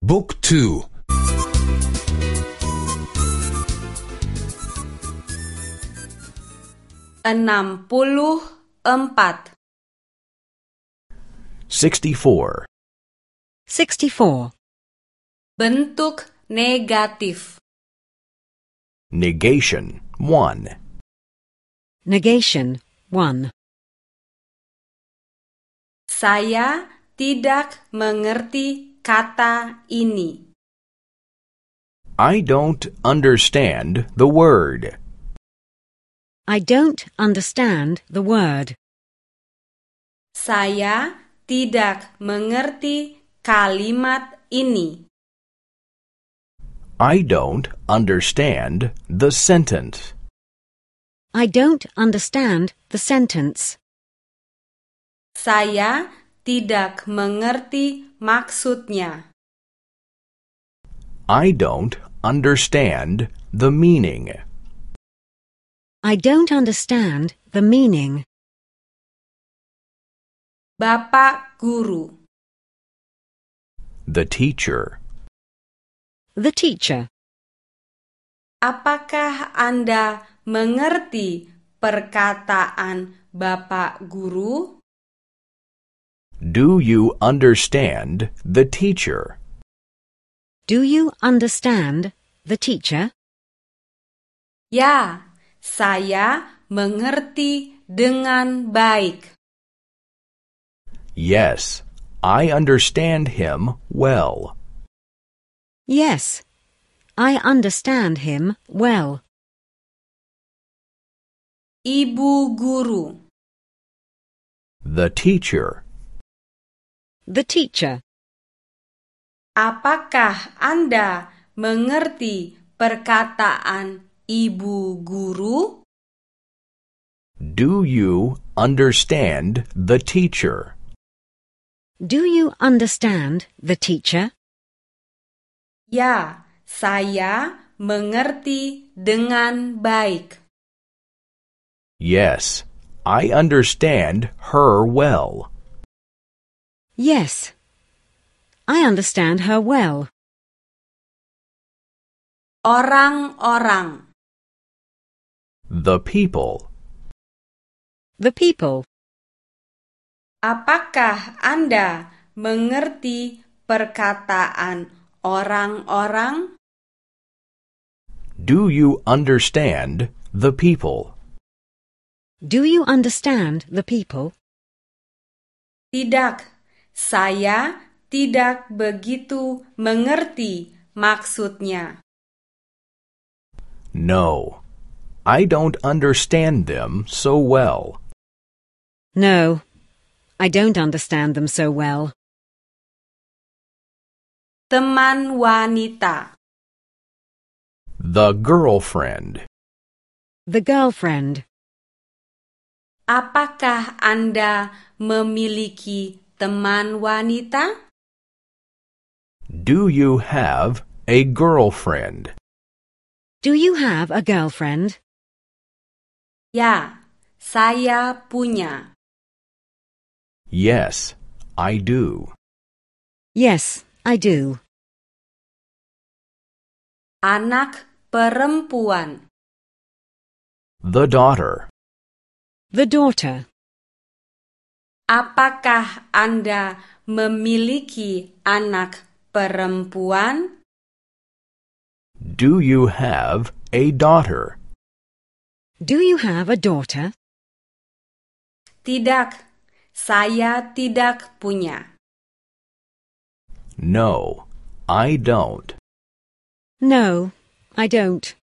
Book 2 enam puluh bentuk negatif. Negation one. Negation one. Saya tidak mengerti kata ini I don't understand the word. I don't understand the word. saya tidak mengerti kalimat ini I don't understand the sentence. I don't understand the sentence. saya tidak mengerti maksudnya I don't understand the meaning. I don't understand the meaning. bapak guru The teacher. The teacher. Apakah Anda mengerti perkataan Bapak Guru? Do you understand the teacher? Do you understand the teacher? Ya, saya mengerti dengan baik. Yes, I understand him well. Yes. I understand him well. Ibu guru, The teacher. The teacher. apakah Anda mengerti perkataan ibu guru? Do you understand the teacher? Do you understand the teacher? Ya, saya mengerti dengan baik. Yes, I understand her well. Yes. I understand her well. Orang-orang, The people. The people. apakah Anda mengerti perkataan orang-orang? Do you understand the people? Do you understand the people? Tidak, saya tidak begitu mengerti maksudnya. No, I don't understand them so well. No. I don't understand them so well. Teman wanita, The girlfriend. The girlfriend. apakah Anda memiliki teman wanita? Do you have a girlfriend? Do you have a girlfriend? Ya, saya punya. Yes, I do. Yes, I do. Anak perempuan, The daughter. The daughter. Apakah Anda memiliki anak perempuan? Do you have a daughter? Do you have a daughter? Tidak, saya tidak punya. No, I don't. No, I don't.